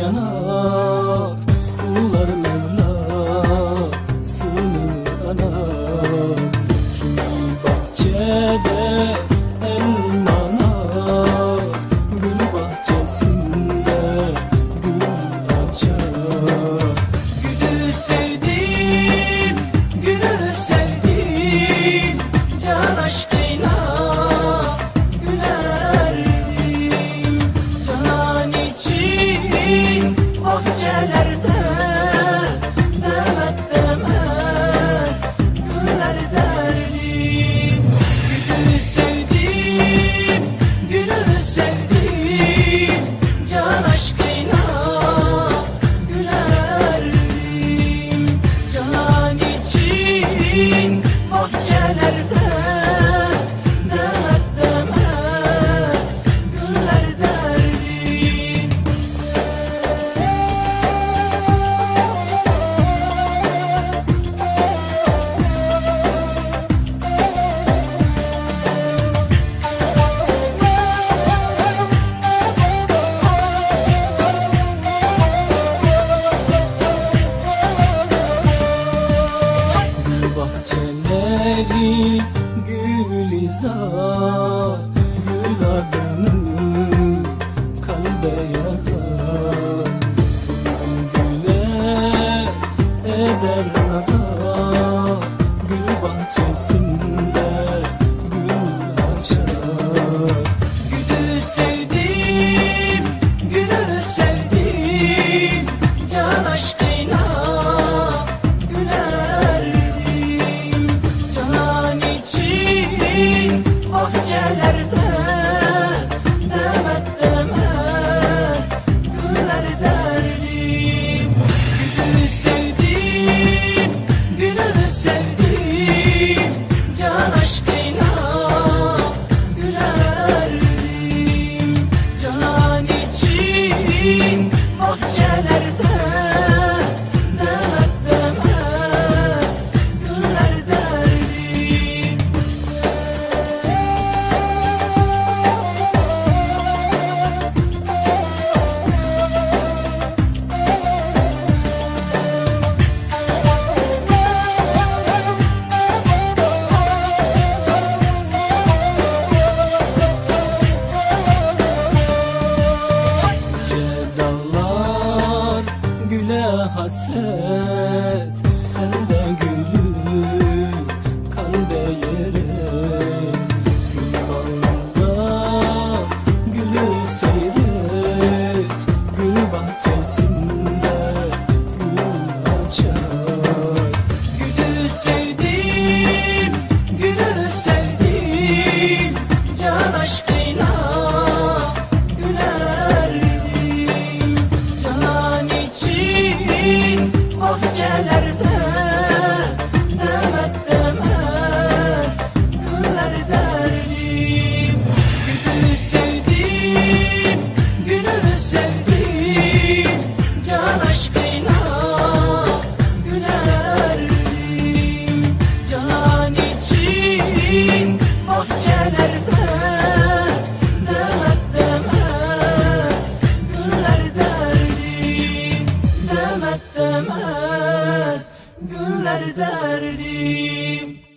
yanar Kullar Mevla sığınana Kimi bahçede elmana Gül bahçesinde gül açar. Gülü sevdim, gülü sevdim Can aşkıyla Giữa hasret. Sen bahçelerde Demet demet günler derdim derdim